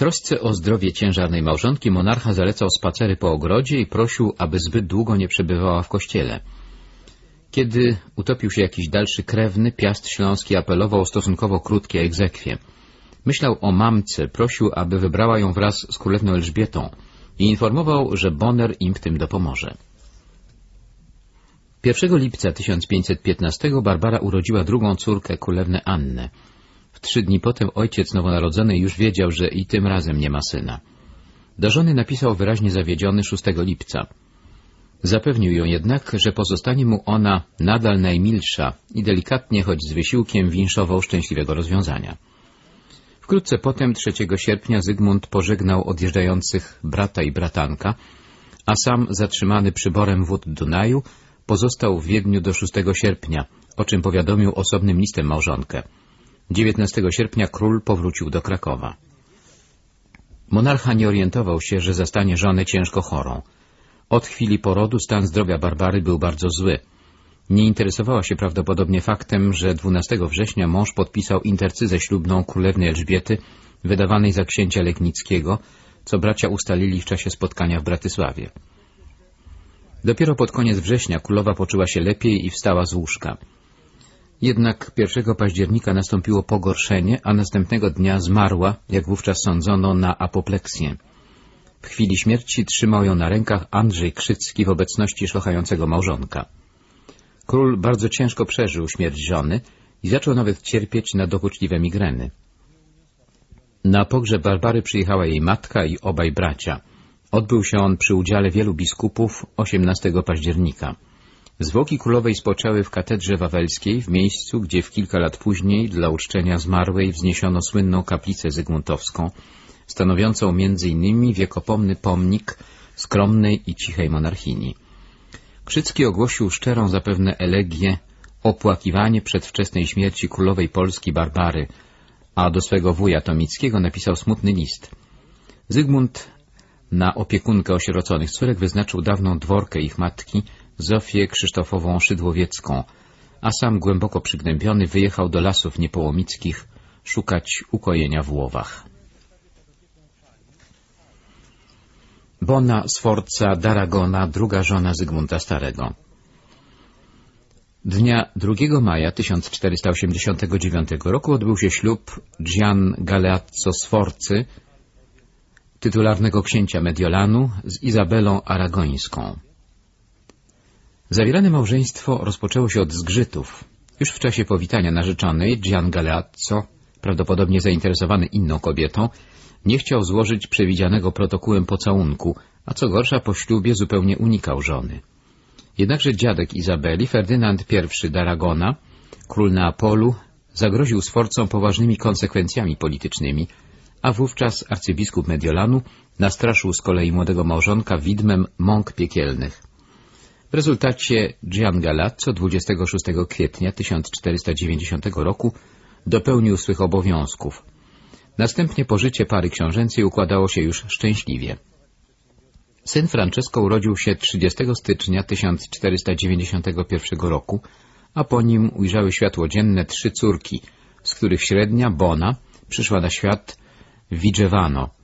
trosce o zdrowie ciężarnej małżonki monarcha zalecał spacery po ogrodzie i prosił, aby zbyt długo nie przebywała w kościele. Kiedy utopił się jakiś dalszy krewny, Piast Śląski apelował o stosunkowo krótkie egzekwie. Myślał o mamce, prosił, aby wybrała ją wraz z królewną Elżbietą i informował, że Bonner im w tym dopomoże. 1 lipca 1515 Barbara urodziła drugą córkę, królewne Annę. W trzy dni potem ojciec nowonarodzonej już wiedział, że i tym razem nie ma syna. Do żony napisał wyraźnie zawiedziony 6 lipca. Zapewnił ją jednak, że pozostanie mu ona nadal najmilsza i delikatnie, choć z wysiłkiem, winszował szczęśliwego rozwiązania. Wkrótce potem, 3 sierpnia, Zygmunt pożegnał odjeżdżających brata i bratanka, a sam, zatrzymany przyborem wód Dunaju, pozostał w Wiedniu do 6 sierpnia, o czym powiadomił osobnym listem małżonkę. 19 sierpnia król powrócił do Krakowa. Monarcha nie orientował się, że zastanie żonę ciężko chorą. Od chwili porodu stan zdrowia Barbary był bardzo zły. Nie interesowała się prawdopodobnie faktem, że 12 września mąż podpisał intercyzę ślubną królewnej Elżbiety, wydawanej za księcia Legnickiego, co bracia ustalili w czasie spotkania w Bratysławie. Dopiero pod koniec września królowa poczuła się lepiej i wstała z łóżka. Jednak 1 października nastąpiło pogorszenie, a następnego dnia zmarła, jak wówczas sądzono, na apopleksję. W chwili śmierci trzymał ją na rękach Andrzej Krzycki w obecności szlochającego małżonka. Król bardzo ciężko przeżył śmierć żony i zaczął nawet cierpieć na dokuczliwe migreny. Na pogrzeb Barbary przyjechała jej matka i obaj bracia. Odbył się on przy udziale wielu biskupów 18 października. Zwłoki królowej spoczęły w katedrze wawelskiej, w miejscu, gdzie w kilka lat później dla uczczenia zmarłej wzniesiono słynną kaplicę zygmuntowską, stanowiącą innymi wiekopomny pomnik skromnej i cichej monarchini. Krzycki ogłosił szczerą zapewne elegię, opłakiwanie przedwczesnej śmierci królowej Polski Barbary, a do swego wuja Tomickiego napisał smutny list. Zygmunt na opiekunkę osieroconych córek wyznaczył dawną dworkę ich matki, Zofię Krzysztofową Szydłowiecką, a sam głęboko przygnębiony wyjechał do lasów niepołomickich szukać ukojenia w łowach. Bona Sforza d'Aragona, druga żona Zygmunta Starego. Dnia 2 maja 1489 roku odbył się ślub Gian Galeazzo Sforcy, tytularnego księcia Mediolanu, z Izabelą Aragońską. Zawierane małżeństwo rozpoczęło się od zgrzytów. Już w czasie powitania narzeczonej Gian Galeazzo, prawdopodobnie zainteresowany inną kobietą, nie chciał złożyć przewidzianego protokołem pocałunku, a co gorsza po ślubie zupełnie unikał żony. Jednakże dziadek Izabeli, Ferdynand I d'Aragona, król Neapolu, zagroził Sforcom poważnymi konsekwencjami politycznymi, a wówczas arcybiskup Mediolanu nastraszył z kolei młodego małżonka widmem mąk piekielnych. W rezultacie Gian Galazzo 26 kwietnia 1490 roku dopełnił swych obowiązków. Następnie pożycie pary książęcej układało się już szczęśliwie. Syn Francesco urodził się 30 stycznia 1491 roku, a po nim ujrzały światło dzienne trzy córki, z których średnia, Bona, przyszła na świat w Vigevano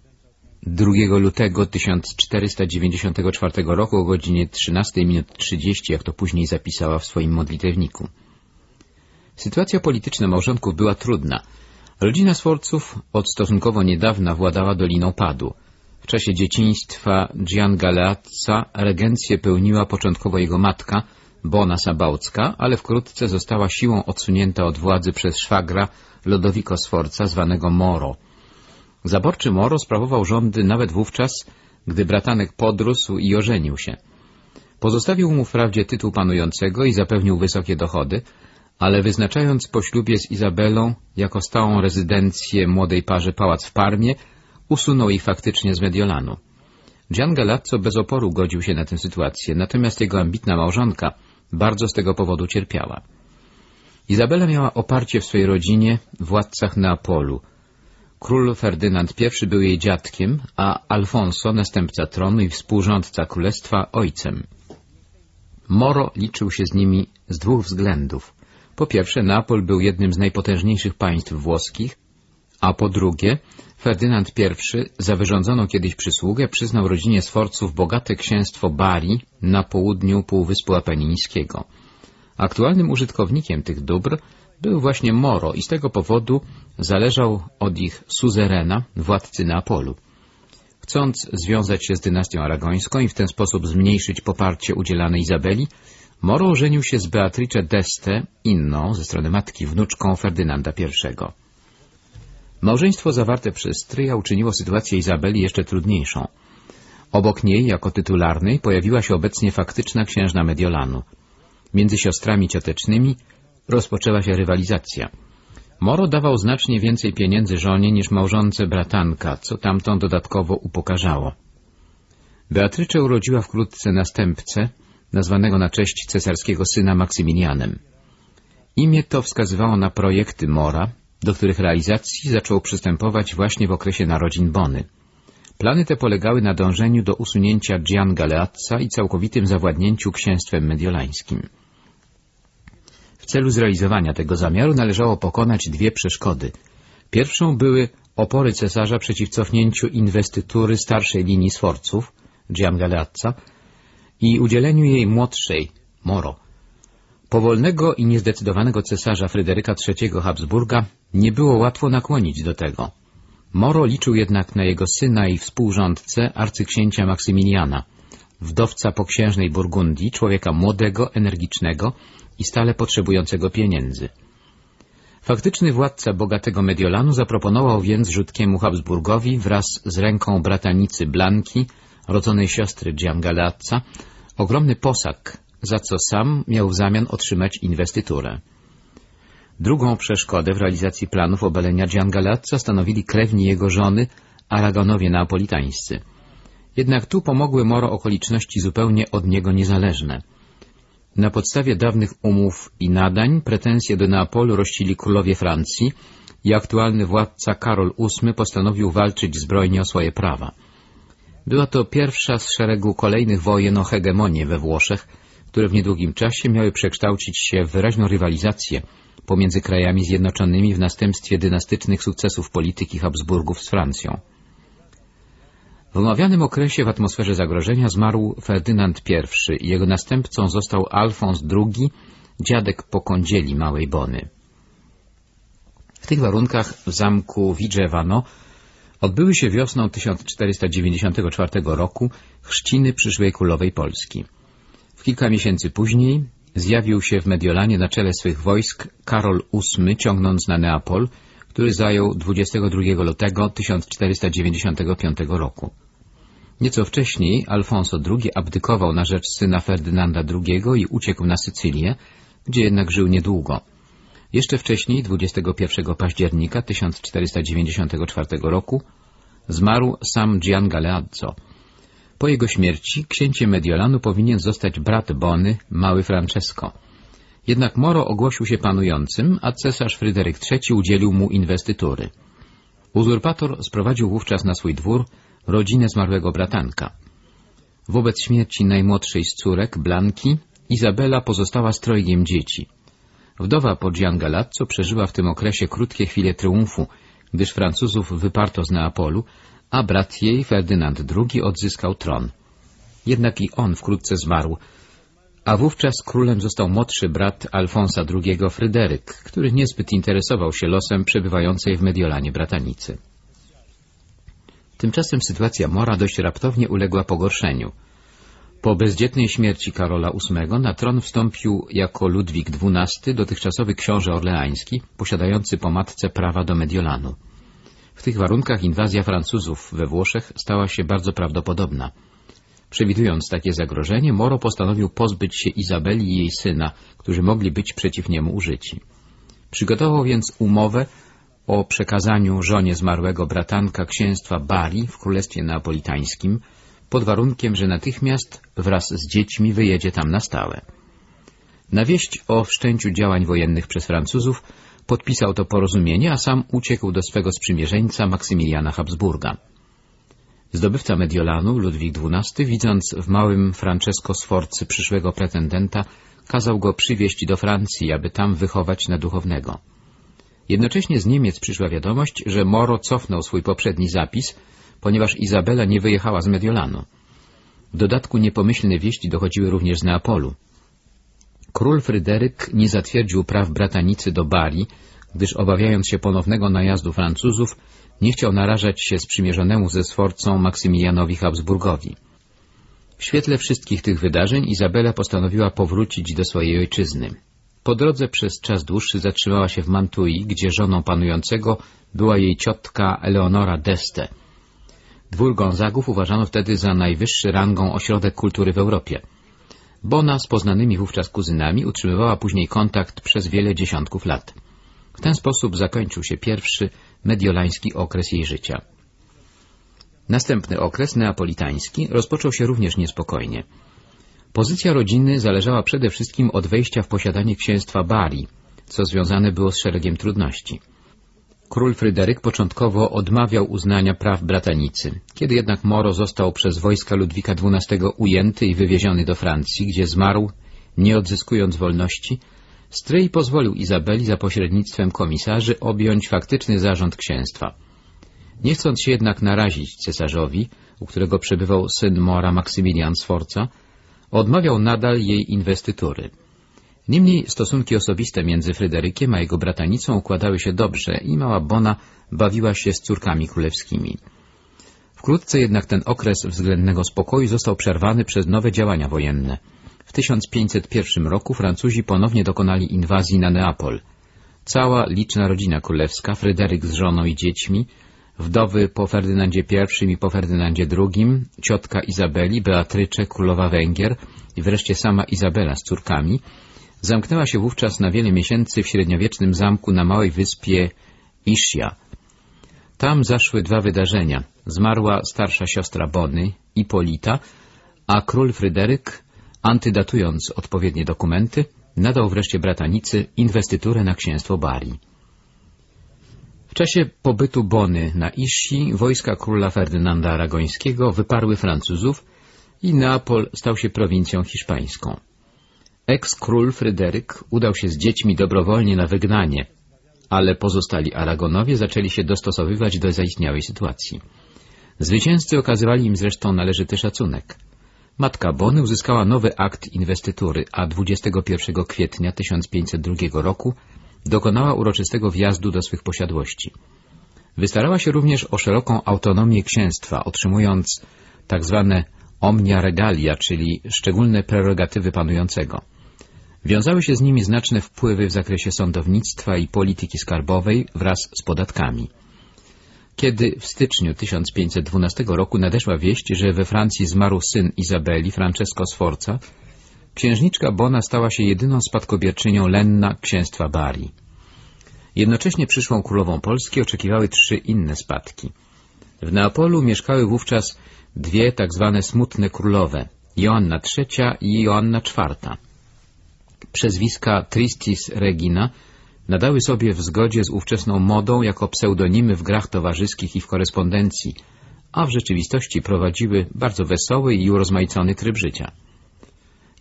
2 lutego 1494 roku o godzinie 13.30, jak to później zapisała w swoim modlitewniku. Sytuacja polityczna małżonków była trudna. Rodzina Sforców od stosunkowo niedawna władała Doliną Padu. W czasie dzieciństwa Gian Galeazza regencję pełniła początkowo jego matka, Bona Sabałcka, ale wkrótce została siłą odsunięta od władzy przez szwagra Lodowico Sforca, zwanego Moro. Zaborczy Moro sprawował rządy nawet wówczas, gdy bratanek podrósł i ożenił się. Pozostawił mu wprawdzie tytuł panującego i zapewnił wysokie dochody, ale wyznaczając po ślubie z Izabelą jako stałą rezydencję młodej parze pałac w Parmie, usunął ich faktycznie z Mediolanu. Gian Galazzo bez oporu godził się na tę sytuację, natomiast jego ambitna małżonka bardzo z tego powodu cierpiała. Izabela miała oparcie w swojej rodzinie, władcach Neapolu, Król Ferdynand I był jej dziadkiem, a Alfonso, następca tronu i współrządca królestwa, ojcem. Moro liczył się z nimi z dwóch względów. Po pierwsze, Neapol był jednym z najpotężniejszych państw włoskich, a po drugie Ferdynand I za wyrządzoną kiedyś przysługę przyznał rodzinie Sforców bogate księstwo Bari na południu Półwyspu Apenińskiego. Aktualnym użytkownikiem tych dóbr był właśnie Moro i z tego powodu zależał od ich suzerena, władcy Neapolu. Chcąc związać się z dynastią aragońską i w ten sposób zmniejszyć poparcie udzielane Izabeli, Moro ożenił się z Beatrice d'Este, inną, ze strony matki, wnuczką Ferdynanda I. Małżeństwo zawarte przez stryja uczyniło sytuację Izabeli jeszcze trudniejszą. Obok niej, jako tytularnej, pojawiła się obecnie faktyczna księżna Mediolanu. Między siostrami ciotecznymi rozpoczęła się rywalizacja. Moro dawał znacznie więcej pieniędzy żonie niż małżonce bratanka, co tamtą dodatkowo upokarzało. Beatrycze urodziła wkrótce następcę, nazwanego na cześć cesarskiego syna Maksymilianem. Imię to wskazywało na projekty Mora, do których realizacji zaczął przystępować właśnie w okresie narodzin Bony. Plany te polegały na dążeniu do usunięcia Gian Galeazza i całkowitym zawładnięciu księstwem mediolańskim. W celu zrealizowania tego zamiaru należało pokonać dwie przeszkody. Pierwszą były opory cesarza przeciw cofnięciu inwestytury starszej linii Sforców, Gian Galeazza, i udzieleniu jej młodszej, Moro. Powolnego i niezdecydowanego cesarza Fryderyka III Habsburga nie było łatwo nakłonić do tego. Moro liczył jednak na jego syna i współrządcę arcyksięcia Maksymiliana, wdowca poksiężnej Burgundii, człowieka młodego, energicznego i stale potrzebującego pieniędzy. Faktyczny władca bogatego Mediolanu zaproponował więc rzutkiemu Habsburgowi wraz z ręką bratanicy Blanki, rodzonej siostry Giangalazza, ogromny posag, za co sam miał w zamian otrzymać inwestyturę. Drugą przeszkodę w realizacji planów obalenia Giangalazza stanowili krewni jego żony, Aragonowie neapolitańscy. Jednak tu pomogły Moro okoliczności zupełnie od niego niezależne. Na podstawie dawnych umów i nadań pretensje do Neapolu rościli królowie Francji i aktualny władca Karol VIII postanowił walczyć zbrojnie o swoje prawa. Była to pierwsza z szeregu kolejnych wojen o hegemonię we Włoszech, które w niedługim czasie miały przekształcić się w wyraźną rywalizację pomiędzy krajami zjednoczonymi w następstwie dynastycznych sukcesów polityki Habsburgów z Francją. W omawianym okresie w atmosferze zagrożenia zmarł Ferdynand I i jego następcą został Alfons II, dziadek po kądzieli Małej Bony. W tych warunkach w zamku Vigevano odbyły się wiosną 1494 roku chrzciny przyszłej królowej Polski. W kilka miesięcy później zjawił się w Mediolanie na czele swych wojsk Karol VIII, ciągnąc na Neapol, który zajął 22 lutego 1495 roku. Nieco wcześniej Alfonso II abdykował na rzecz syna Ferdynanda II i uciekł na Sycylię, gdzie jednak żył niedługo. Jeszcze wcześniej, 21 października 1494 roku, zmarł sam Gian Galeazzo. Po jego śmierci księciem Mediolanu powinien zostać brat Bony, mały Francesco. Jednak Moro ogłosił się panującym, a cesarz Fryderyk III udzielił mu inwestytury. Uzurpator sprowadził wówczas na swój dwór rodzinę zmarłego bratanka. Wobec śmierci najmłodszej z córek, Blanki, Izabela pozostała strojgiem dzieci. Wdowa po Giangalazzo przeżyła w tym okresie krótkie chwile triumfu, gdyż Francuzów wyparto z Neapolu, a brat jej, Ferdynand II, odzyskał tron. Jednak i on wkrótce zmarł, a wówczas królem został młodszy brat Alfonsa II, Fryderyk, który niezbyt interesował się losem przebywającej w Mediolanie bratanicy. Tymczasem sytuacja Mora dość raptownie uległa pogorszeniu. Po bezdzietnej śmierci Karola VIII na tron wstąpił jako Ludwik XII, dotychczasowy książę orleański, posiadający po matce prawa do Mediolanu. W tych warunkach inwazja Francuzów we Włoszech stała się bardzo prawdopodobna. Przewidując takie zagrożenie, Moro postanowił pozbyć się Izabeli i jej syna, którzy mogli być przeciw niemu użyci. Przygotował więc umowę o przekazaniu żonie zmarłego bratanka księstwa Bari w Królestwie Neapolitańskim, pod warunkiem, że natychmiast wraz z dziećmi wyjedzie tam na stałe. Na wieść o wszczęciu działań wojennych przez Francuzów podpisał to porozumienie, a sam uciekł do swego sprzymierzeńca Maksymiliana Habsburga. Zdobywca Mediolanu, Ludwik XII, widząc w małym Francesco Sforcy przyszłego pretendenta, kazał go przywieźć do Francji, aby tam wychować na duchownego. Jednocześnie z Niemiec przyszła wiadomość, że Moro cofnął swój poprzedni zapis, ponieważ Izabela nie wyjechała z Mediolanu. W dodatku niepomyślne wieści dochodziły również z Neapolu. Król Fryderyk nie zatwierdził praw bratanicy do Bari, gdyż obawiając się ponownego najazdu Francuzów, nie chciał narażać się sprzymierzonemu ze Sforcą Maksymilianowi Habsburgowi. W świetle wszystkich tych wydarzeń Izabela postanowiła powrócić do swojej ojczyzny. Po drodze przez czas dłuższy zatrzymała się w Mantui, gdzie żoną panującego była jej ciotka Eleonora d'Este. Dwór Gonzagów uważano wtedy za najwyższy rangą ośrodek kultury w Europie. Bona z poznanymi wówczas kuzynami utrzymywała później kontakt przez wiele dziesiątków lat. W ten sposób zakończył się pierwszy mediolański okres jej życia. Następny okres, neapolitański, rozpoczął się również niespokojnie. Pozycja rodziny zależała przede wszystkim od wejścia w posiadanie księstwa Bari, co związane było z szeregiem trudności. Król Fryderyk początkowo odmawiał uznania praw bratanicy. Kiedy jednak Moro został przez wojska Ludwika XII ujęty i wywieziony do Francji, gdzie zmarł, nie odzyskując wolności, stryj pozwolił Izabeli za pośrednictwem komisarzy objąć faktyczny zarząd księstwa. Nie chcąc się jednak narazić cesarzowi, u którego przebywał syn Mora Maksymilian Sforca, odmawiał nadal jej inwestytury. Niemniej stosunki osobiste między Fryderykiem a jego bratanicą układały się dobrze i mała Bona bawiła się z córkami królewskimi. Wkrótce jednak ten okres względnego spokoju został przerwany przez nowe działania wojenne. W 1501 roku Francuzi ponownie dokonali inwazji na Neapol. Cała liczna rodzina królewska, Fryderyk z żoną i dziećmi, wdowy po Ferdynandzie I i po Ferdynandzie II, ciotka Izabeli, Beatrycze, królowa Węgier i wreszcie sama Izabela z córkami, zamknęła się wówczas na wiele miesięcy w średniowiecznym zamku na małej wyspie Ischia. Tam zaszły dwa wydarzenia. Zmarła starsza siostra Bony, Ipolita, a król Fryderyk, antydatując odpowiednie dokumenty, nadał wreszcie bratanicy inwestyturę na księstwo Bari. Czasie pobytu Bony na Ischii wojska króla Ferdynanda Aragońskiego wyparły Francuzów i Neapol stał się prowincją hiszpańską. Eks-król Fryderyk udał się z dziećmi dobrowolnie na wygnanie, ale pozostali Aragonowie zaczęli się dostosowywać do zaistniałej sytuacji. Zwycięzcy okazywali im zresztą należyty szacunek. Matka Bony uzyskała nowy akt inwestytury, a 21 kwietnia 1502 roku dokonała uroczystego wjazdu do swych posiadłości. Wystarała się również o szeroką autonomię księstwa, otrzymując tak zwane omnia regalia, czyli szczególne prerogatywy panującego. Wiązały się z nimi znaczne wpływy w zakresie sądownictwa i polityki skarbowej wraz z podatkami. Kiedy w styczniu 1512 roku nadeszła wieść, że we Francji zmarł syn Izabeli, Francesco Sforza, księżniczka Bona stała się jedyną spadkobierczynią Lenna księstwa Bari. Jednocześnie przyszłą królową Polski oczekiwały trzy inne spadki. W Neapolu mieszkały wówczas dwie tak zwane smutne królowe, Joanna III i Joanna IV. Przezwiska Tristis Regina nadały sobie w zgodzie z ówczesną modą jako pseudonimy w grach towarzyskich i w korespondencji, a w rzeczywistości prowadziły bardzo wesoły i urozmaicony tryb życia.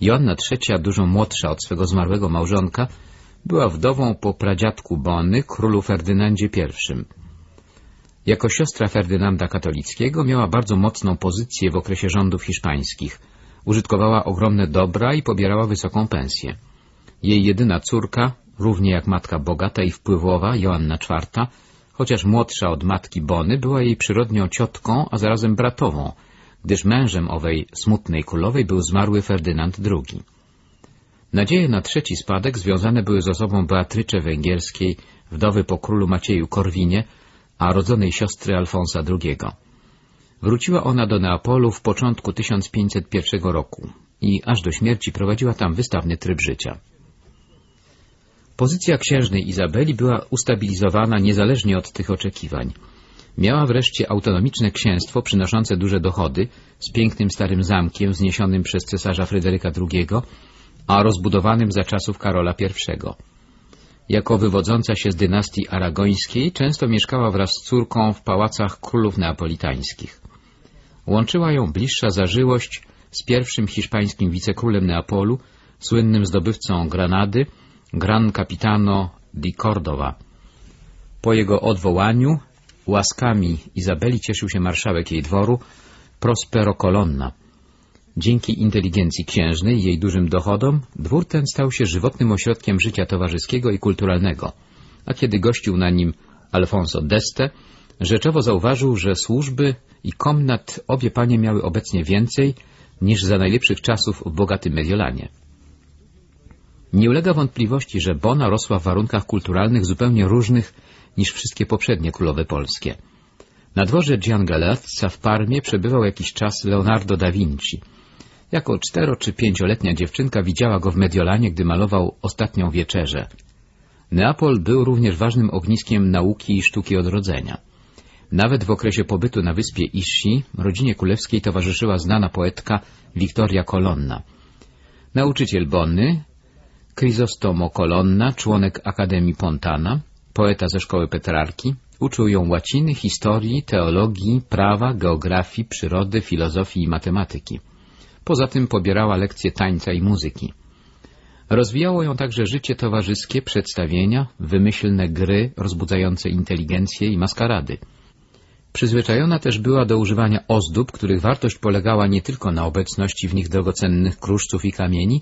Joanna III, dużo młodsza od swego zmarłego małżonka, była wdową po pradziadku Bony, królu Ferdynandzie I. Jako siostra Ferdynanda Katolickiego miała bardzo mocną pozycję w okresie rządów hiszpańskich. Użytkowała ogromne dobra i pobierała wysoką pensję. Jej jedyna córka, równie jak matka bogata i wpływowa, Joanna IV, chociaż młodsza od matki Bony, była jej przyrodnią ciotką, a zarazem bratową, gdyż mężem owej smutnej królowej był zmarły Ferdynand II. Nadzieje na trzeci spadek związane były z osobą Beatrycze Węgierskiej, wdowy po królu Macieju Korwinie, a rodzonej siostry Alfonsa II. Wróciła ona do Neapolu w początku 1501 roku i aż do śmierci prowadziła tam wystawny tryb życia. Pozycja księżnej Izabeli była ustabilizowana niezależnie od tych oczekiwań. Miała wreszcie autonomiczne księstwo przynoszące duże dochody z pięknym starym zamkiem zniesionym przez cesarza Fryderyka II, a rozbudowanym za czasów Karola I. Jako wywodząca się z dynastii aragońskiej często mieszkała wraz z córką w pałacach królów neapolitańskich. Łączyła ją bliższa zażyłość z pierwszym hiszpańskim wicekrólem Neapolu, słynnym zdobywcą Granady, Gran Capitano di Cordova. Po jego odwołaniu łaskami Izabeli cieszył się marszałek jej dworu Prospero Colonna. Dzięki inteligencji księżnej i jej dużym dochodom dwór ten stał się żywotnym ośrodkiem życia towarzyskiego i kulturalnego, a kiedy gościł na nim Alfonso d'Este, rzeczowo zauważył, że służby i komnat obie panie miały obecnie więcej niż za najlepszych czasów w bogatym Mediolanie. Nie ulega wątpliwości, że Bona rosła w warunkach kulturalnych zupełnie różnych niż wszystkie poprzednie królowe polskie. Na dworze Giangalazza w Parmie przebywał jakiś czas Leonardo da Vinci. Jako cztero- czy pięcioletnia dziewczynka widziała go w Mediolanie, gdy malował ostatnią wieczerzę. Neapol był również ważnym ogniskiem nauki i sztuki odrodzenia. Nawet w okresie pobytu na wyspie Ishi rodzinie królewskiej towarzyszyła znana poetka Victoria Colonna. Nauczyciel Bonny, Crisostomo Colonna, członek Akademii Pontana, poeta ze szkoły Petrarki, uczył ją łaciny, historii, teologii, prawa, geografii, przyrody, filozofii i matematyki. Poza tym pobierała lekcje tańca i muzyki. Rozwijało ją także życie towarzyskie, przedstawienia, wymyślne gry rozbudzające inteligencję i maskarady. Przyzwyczajona też była do używania ozdób, których wartość polegała nie tylko na obecności w nich drogocennych kruszców i kamieni,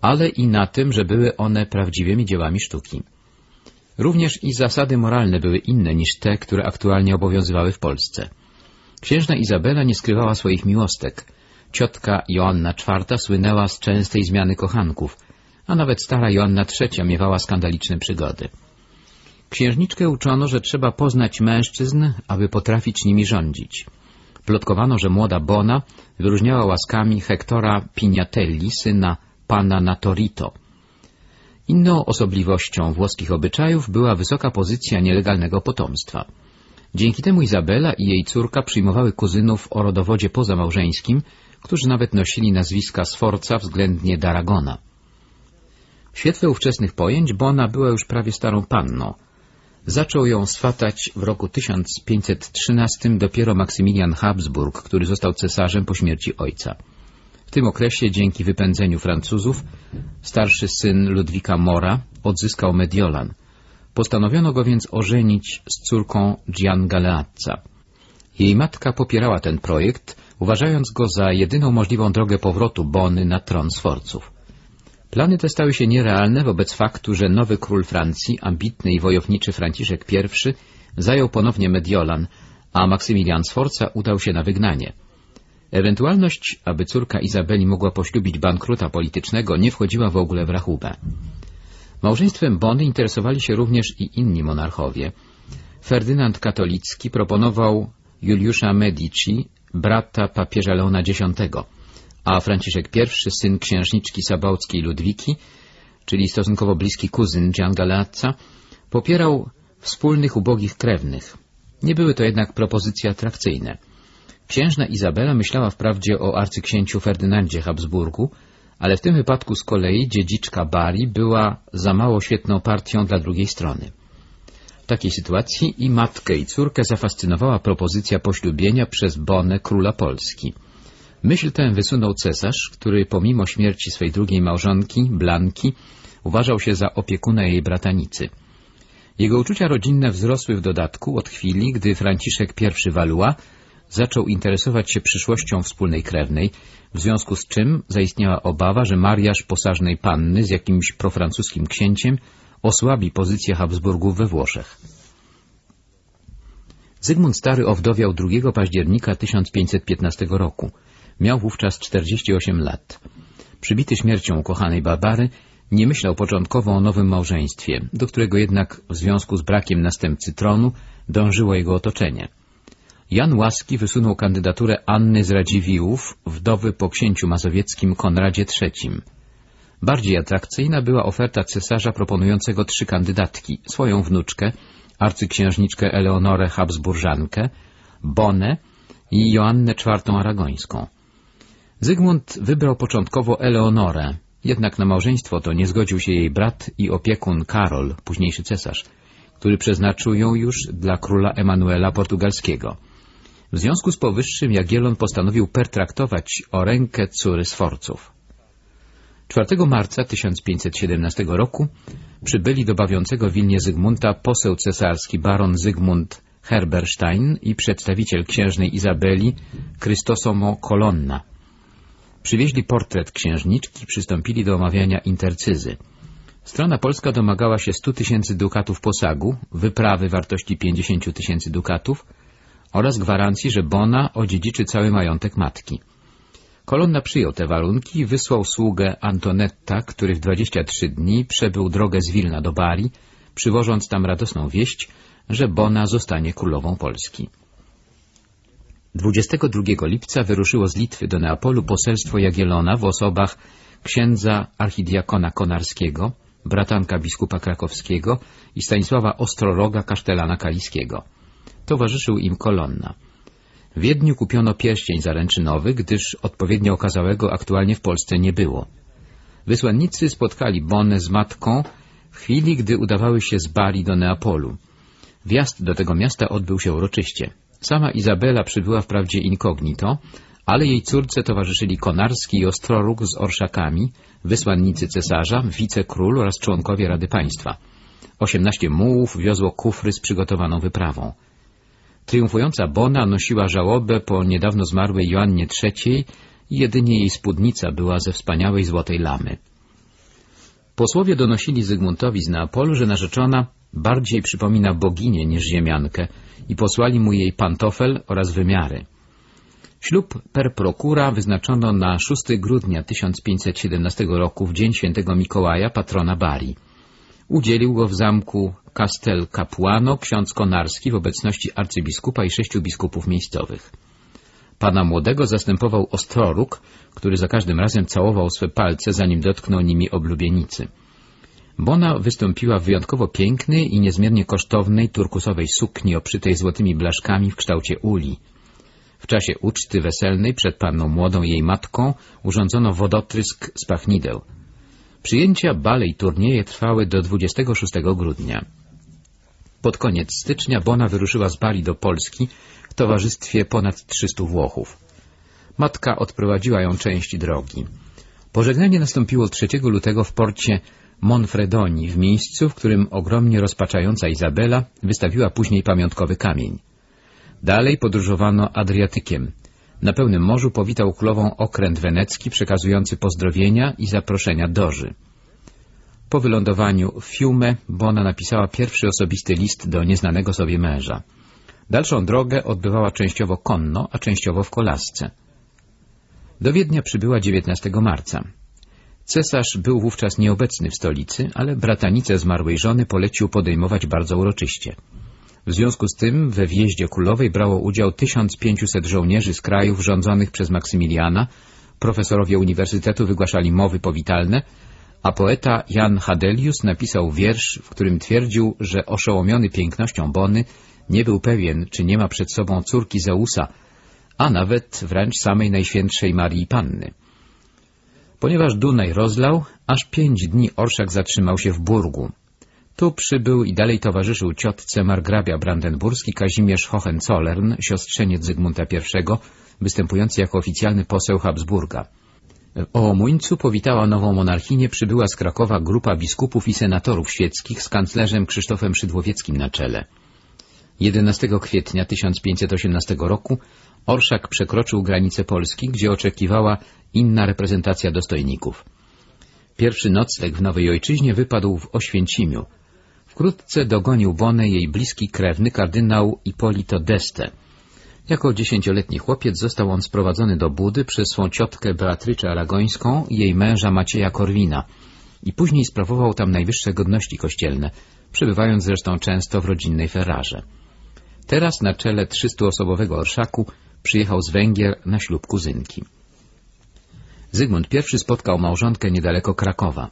ale i na tym, że były one prawdziwymi dziełami sztuki. Również i zasady moralne były inne niż te, które aktualnie obowiązywały w Polsce. Księżna Izabela nie skrywała swoich miłostek. Ciotka Joanna IV słynęła z częstej zmiany kochanków, a nawet stara Joanna III miewała skandaliczne przygody. Księżniczkę uczono, że trzeba poznać mężczyzn, aby potrafić nimi rządzić. Plotkowano, że młoda Bona wyróżniała łaskami Hektora Pignatelli, syna pana Natorito. Inną osobliwością włoskich obyczajów była wysoka pozycja nielegalnego potomstwa. Dzięki temu Izabela i jej córka przyjmowały kuzynów o rodowodzie pozamałżeńskim, którzy nawet nosili nazwiska Sforca względnie Daragona. W świetle ówczesnych pojęć Bona była już prawie starą panną. Zaczął ją swatać w roku 1513 dopiero Maksymilian Habsburg, który został cesarzem po śmierci ojca. Tym okresie, dzięki wypędzeniu Francuzów, starszy syn Ludwika Mora odzyskał Mediolan. Postanowiono go więc ożenić z córką Gian Galeazza. Jej matka popierała ten projekt, uważając go za jedyną możliwą drogę powrotu Bony na tron Sforców. Plany te stały się nierealne wobec faktu, że nowy król Francji, ambitny i wojowniczy Franciszek I, zajął ponownie Mediolan, a Maksymilian Sforza udał się na wygnanie. Ewentualność, aby córka Izabeli mogła poślubić bankruta politycznego, nie wchodziła w ogóle w rachubę. Małżeństwem Bony interesowali się również i inni monarchowie. Ferdynand Katolicki proponował Juliusza Medici, brata papieża Leona X, a Franciszek I, syn księżniczki sabałckiej Ludwiki, czyli stosunkowo bliski kuzyn Giangalazza, popierał wspólnych ubogich krewnych. Nie były to jednak propozycje atrakcyjne. Księżna Izabela myślała wprawdzie o arcyksięciu Ferdynandzie Habsburgu, ale w tym wypadku z kolei dziedziczka Bari była za mało świetną partią dla drugiej strony. W takiej sytuacji i matkę i córkę zafascynowała propozycja poślubienia przez Bonę króla Polski. Myśl tę wysunął cesarz, który pomimo śmierci swej drugiej małżonki, Blanki, uważał się za opiekuna jej bratanicy. Jego uczucia rodzinne wzrosły w dodatku od chwili, gdy Franciszek I Valois zaczął interesować się przyszłością wspólnej krewnej, w związku z czym zaistniała obawa, że mariaż posażnej panny z jakimś profrancuskim księciem osłabi pozycję Habsburgów we Włoszech. Zygmunt Stary owdowiał 2 października 1515 roku. Miał wówczas 48 lat. Przybity śmiercią ukochanej Barbary, nie myślał początkowo o nowym małżeństwie, do którego jednak w związku z brakiem następcy tronu dążyło jego otoczenie. Jan Łaski wysunął kandydaturę Anny z Radziwiłłów, wdowy po księciu mazowieckim Konradzie III. Bardziej atrakcyjna była oferta cesarza proponującego trzy kandydatki, swoją wnuczkę, arcyksiężniczkę Eleonorę Habsburżankę, Bonę i Joannę IV Aragońską. Zygmunt wybrał początkowo Eleonorę, jednak na małżeństwo to nie zgodził się jej brat i opiekun Karol, późniejszy cesarz, który przeznaczył ją już dla króla Emanuela Portugalskiego. W związku z powyższym Jagiellon postanowił pertraktować o rękę córy Sforców. 4 marca 1517 roku przybyli do bawiącego Wilnie Zygmunta poseł cesarski baron Zygmunt Herberstein i przedstawiciel księżnej Izabeli Krystosomo Kolonna. Przywieźli portret księżniczki, przystąpili do omawiania intercyzy. Strona polska domagała się 100 tysięcy dukatów posagu, wyprawy wartości 50 tysięcy dukatów oraz gwarancji, że Bona odziedziczy cały majątek matki. Kolonna przyjął te warunki i wysłał sługę Antonetta, który w 23 dni przebył drogę z Wilna do Bari, przywożąc tam radosną wieść, że Bona zostanie królową Polski. 22 lipca wyruszyło z Litwy do Neapolu poselstwo Jagielona w osobach księdza archidiakona Konarskiego, bratanka biskupa krakowskiego i Stanisława Ostroroga kasztelana kaliskiego. Towarzyszył im kolonna. W Wiedniu kupiono pierścień zaręczynowy, gdyż odpowiednio okazałego aktualnie w Polsce nie było. Wysłannicy spotkali Bonę z matką w chwili, gdy udawały się z Bari do Neapolu. Wjazd do tego miasta odbył się uroczyście. Sama Izabela przybyła wprawdzie incognito, ale jej córce towarzyszyli Konarski i Ostroróg z orszakami, wysłannicy cesarza, wicekról oraz członkowie Rady Państwa. Osiemnaście mułów wiozło kufry z przygotowaną wyprawą. Triumfująca Bona nosiła żałobę po niedawno zmarłej Joannie III i jedynie jej spódnica była ze wspaniałej złotej lamy. Posłowie donosili Zygmuntowi z Neapolu, że narzeczona bardziej przypomina boginię niż ziemiankę i posłali mu jej pantofel oraz wymiary. Ślub per procura wyznaczono na 6 grudnia 1517 roku w dzień świętego Mikołaja, patrona Bari. Udzielił go w zamku Castel Capuano ksiądz Konarski w obecności arcybiskupa i sześciu biskupów miejscowych. Pana młodego zastępował Ostroróg, który za każdym razem całował swe palce, zanim dotknął nimi oblubienicy. Bona wystąpiła w wyjątkowo pięknej i niezmiernie kosztownej turkusowej sukni oprzytej złotymi blaszkami w kształcie uli. W czasie uczty weselnej przed panną młodą jej matką urządzono wodotrysk z pachnideł. Przyjęcia, bale i turnieje trwały do 26 grudnia. Pod koniec stycznia Bona wyruszyła z Bali do Polski w towarzystwie ponad 300 Włochów. Matka odprowadziła ją część drogi. Pożegnanie nastąpiło 3 lutego w porcie Monfredoni, w miejscu, w którym ogromnie rozpaczająca Izabela wystawiła później pamiątkowy kamień. Dalej podróżowano Adriatykiem. Na pełnym morzu powitał królową okręt wenecki przekazujący pozdrowienia i zaproszenia doży. Po wylądowaniu w Fiume Bona napisała pierwszy osobisty list do nieznanego sobie męża. Dalszą drogę odbywała częściowo konno, a częściowo w kolasce. Do Wiednia przybyła 19 marca. Cesarz był wówczas nieobecny w stolicy, ale bratanicę zmarłej żony polecił podejmować bardzo uroczyście. W związku z tym we wjeździe królowej brało udział 1500 żołnierzy z krajów rządzonych przez Maksymiliana, profesorowie uniwersytetu wygłaszali mowy powitalne, a poeta Jan Hadelius napisał wiersz, w którym twierdził, że oszołomiony pięknością Bony nie był pewien, czy nie ma przed sobą córki Zeusa, a nawet wręcz samej Najświętszej Marii Panny. Ponieważ Dunaj rozlał, aż pięć dni orszak zatrzymał się w Burgu. Tu przybył i dalej towarzyszył ciotce margrabia brandenburski Kazimierz Hohenzollern, siostrzeniec Zygmunta I, występujący jako oficjalny poseł Habsburga. W Ołomuńcu powitała nową monarchinię przybyła z Krakowa grupa biskupów i senatorów świeckich z kanclerzem Krzysztofem Szydłowieckim na czele. 11 kwietnia 1518 roku Orszak przekroczył granicę Polski, gdzie oczekiwała inna reprezentacja dostojników. Pierwszy nocleg w Nowej Ojczyźnie wypadł w Oświęcimiu. Wkrótce dogonił Bonę jej bliski krewny kardynał Ipolito d'Este. Jako dziesięcioletni chłopiec został on sprowadzony do Budy przez swą ciotkę Beatryczę Aragońską i jej męża Macieja Korwina i później sprawował tam najwyższe godności kościelne, przebywając zresztą często w rodzinnej Ferrarze. Teraz na czele trzystoosobowego orszaku przyjechał z Węgier na ślub kuzynki. Zygmunt I spotkał małżonkę niedaleko Krakowa.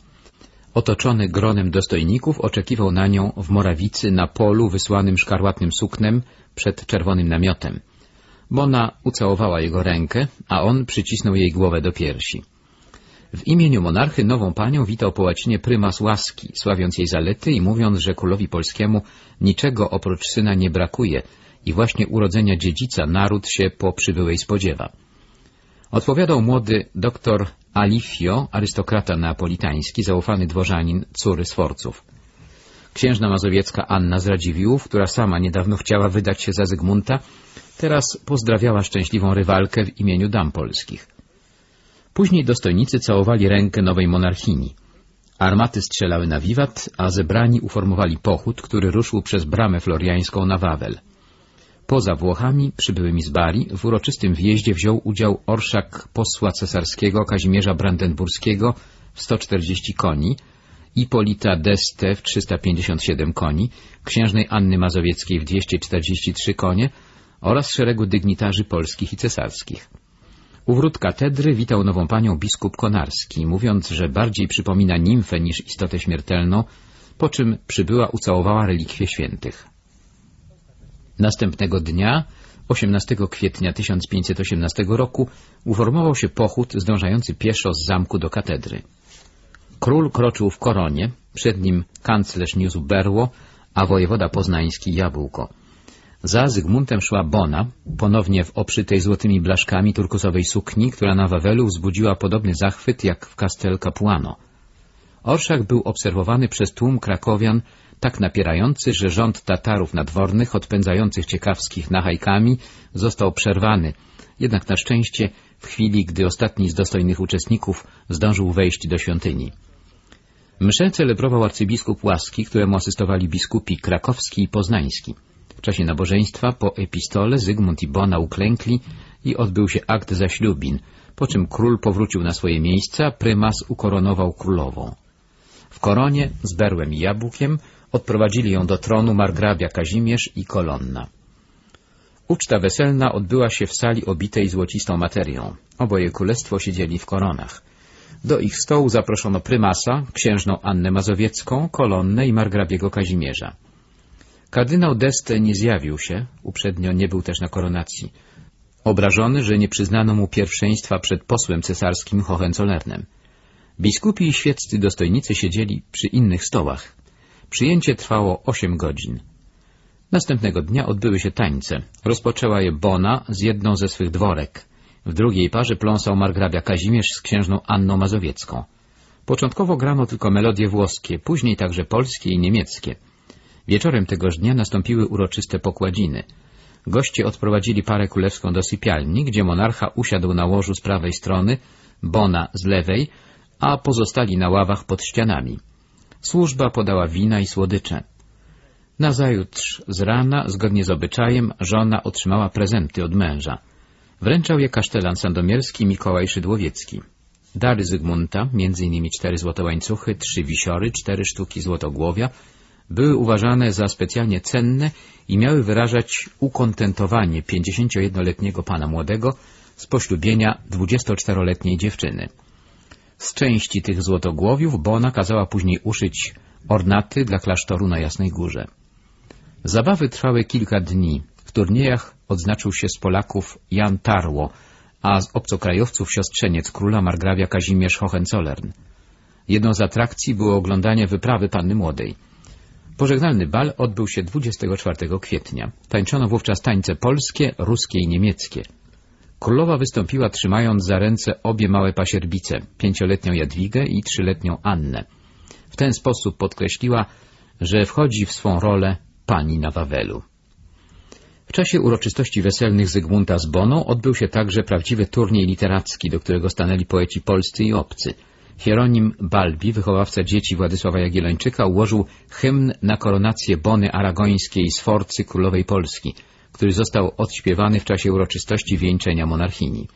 Otoczony gronem dostojników oczekiwał na nią w Morawicy na polu wysłanym szkarłatnym suknem przed czerwonym namiotem. Bona ucałowała jego rękę, a on przycisnął jej głowę do piersi. W imieniu monarchy nową panią witał po łacinie prymas łaski, sławiąc jej zalety i mówiąc, że królowi polskiemu niczego oprócz syna nie brakuje i właśnie urodzenia dziedzica naród się po przybyłej spodziewa. Odpowiadał młody doktor Alifio, arystokrata neapolitański, zaufany dworzanin córy Sforców. Księżna mazowiecka Anna z Radziwiłłów, która sama niedawno chciała wydać się za Zygmunta, teraz pozdrawiała szczęśliwą rywalkę w imieniu dam polskich. Później dostojnicy całowali rękę nowej monarchini. Armaty strzelały na wiwat, a zebrani uformowali pochód, który ruszył przez bramę floriańską na Wawel. Poza Włochami, przybyłymi z Bari, w uroczystym wjeździe wziął udział orszak posła cesarskiego Kazimierza Brandenburskiego w 140 koni, Ipolita d'Este w 357 koni, księżnej Anny Mazowieckiej w 243 konie oraz szeregu dygnitarzy polskich i cesarskich. U wrót katedry witał nową panią biskup Konarski, mówiąc, że bardziej przypomina nimfę niż istotę śmiertelną, po czym przybyła ucałowała relikwie świętych. Następnego dnia, 18 kwietnia 1518 roku, uformował się pochód zdążający pieszo z zamku do katedry. Król kroczył w koronie, przed nim kanclerz niósł berło, a wojewoda poznański jabłko. Za Zygmuntem szła Bona, ponownie w oprzytej złotymi blaszkami turkusowej sukni, która na Wawelu wzbudziła podobny zachwyt jak w Castel Capuano. Orszak był obserwowany przez tłum krakowian tak napierający, że rząd Tatarów nadwornych, odpędzających ciekawskich nachajkami, został przerwany, jednak na szczęście w chwili, gdy ostatni z dostojnych uczestników zdążył wejść do świątyni. Mszę celebrował arcybiskup Łaski, któremu asystowali biskupi krakowski i poznański. W czasie nabożeństwa po epistole Zygmunt i Bona uklękli i odbył się akt zaślubin, po czym król powrócił na swoje miejsca, prymas ukoronował królową. W koronie z berłem i jabłkiem odprowadzili ją do tronu margrabia Kazimierz i kolonna. Uczta weselna odbyła się w sali obitej złocistą materią. Oboje królestwo siedzieli w koronach. Do ich stołu zaproszono prymasa, księżną Annę Mazowiecką, kolonnę i margrabiego Kazimierza. Kardynał d'Este nie zjawił się, uprzednio nie był też na koronacji. Obrażony, że nie przyznano mu pierwszeństwa przed posłem cesarskim Hohenzollernem. Biskupi i świeccy dostojnicy siedzieli przy innych stołach. Przyjęcie trwało osiem godzin. Następnego dnia odbyły się tańce. Rozpoczęła je Bona z jedną ze swych dworek. W drugiej parze pląsał margrabia Kazimierz z księżną Anną Mazowiecką. Początkowo grano tylko melodie włoskie, później także polskie i niemieckie. Wieczorem tegoż dnia nastąpiły uroczyste pokładziny. Goście odprowadzili parę królewską do sypialni, gdzie monarcha usiadł na łożu z prawej strony, Bona z lewej, a pozostali na ławach pod ścianami. Służba podała wina i słodycze. Nazajutrz z rana, zgodnie z obyczajem, żona otrzymała prezenty od męża. Wręczał je kasztelan sandomierski Mikołaj Szydłowiecki. Dary Zygmunta, m.in. cztery złote łańcuchy, trzy wisiory, cztery sztuki złotogłowia, były uważane za specjalnie cenne i miały wyrażać ukontentowanie 51-letniego pana młodego z poślubienia 24-letniej dziewczyny. Z części tych złotogłowiów Bona kazała później uszyć ornaty dla klasztoru na Jasnej Górze. Zabawy trwały kilka dni. W turniejach odznaczył się z Polaków Jan Tarło, a z obcokrajowców siostrzeniec króla margrawia Kazimierz Hohenzollern. Jedną z atrakcji było oglądanie wyprawy panny młodej. Pożegnalny bal odbył się 24 kwietnia. Tańczono wówczas tańce polskie, ruskie i niemieckie. Królowa wystąpiła trzymając za ręce obie małe pasierbice, pięcioletnią Jadwigę i trzyletnią Annę. W ten sposób podkreśliła, że wchodzi w swą rolę pani na Wawelu. W czasie uroczystości weselnych Zygmunta z Boną odbył się także prawdziwy turniej literacki, do którego stanęli poeci polscy i obcy. Hieronim Balbi, wychowawca dzieci Władysława Jagiellończyka, ułożył hymn na koronację Bony Aragońskiej Sforcy Królowej Polski, który został odśpiewany w czasie uroczystości wieńczenia monarchini.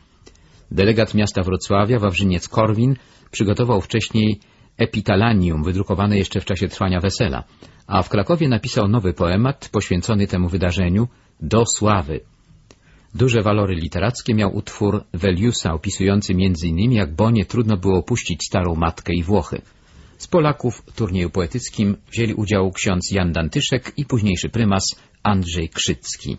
Delegat miasta Wrocławia, Wawrzyniec Korwin, przygotował wcześniej Epitalanium, wydrukowane jeszcze w czasie trwania wesela, a w Krakowie napisał nowy poemat poświęcony temu wydarzeniu Do sławy. Duże walory literackie miał utwór Veliusa opisujący m.in. jak Bonie trudno było opuścić starą matkę i Włochy. Z Polaków w turnieju poetyckim wzięli udział ksiądz Jan Dantyszek i późniejszy prymas Andrzej Krzycki.